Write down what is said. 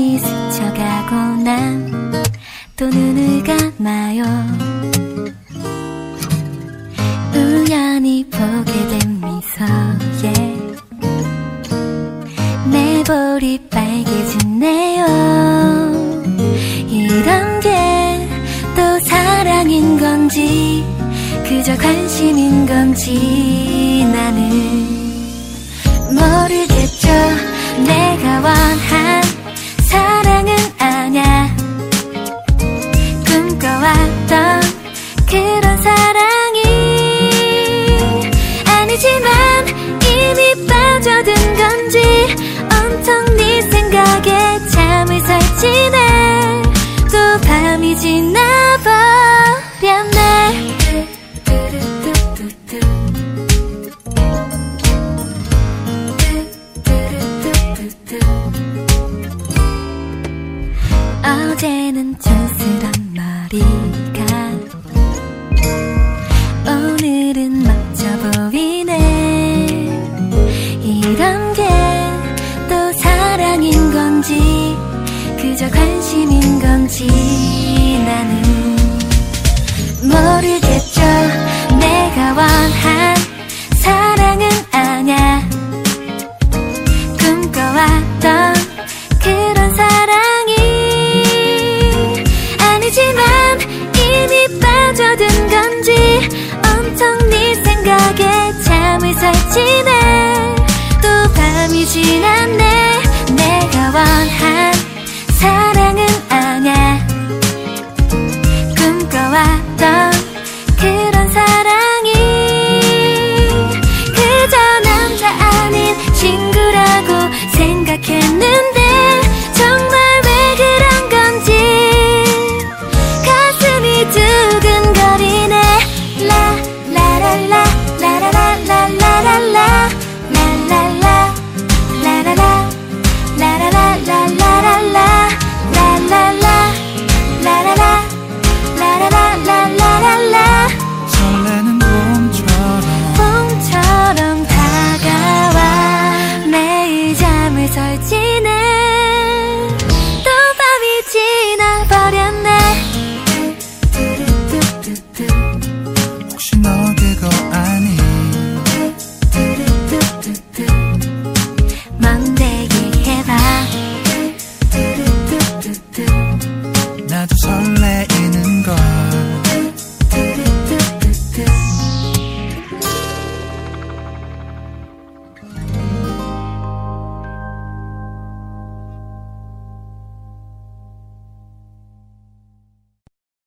마음이 스쳐가고 난 또 눈을 감아요. 우연히 보게 된 미소에 내 볼이 빨개지네요. 이런 게 또 사랑인 건지 그저 관심인 건지 나는 모르겠죠. 내가 원 꿈꿔왔던 그런 사랑이 아니지만 이미 빠져든 건지 온통 네 생각에 잠을 설치네 또 밤이 지나버렸네. 어제는 촌스런 머리가 오늘은 멋져 보이네. 이런 게 또 사랑인 건지 그저 관심인 건지 나는 온통 네 생각에 잠을 설치네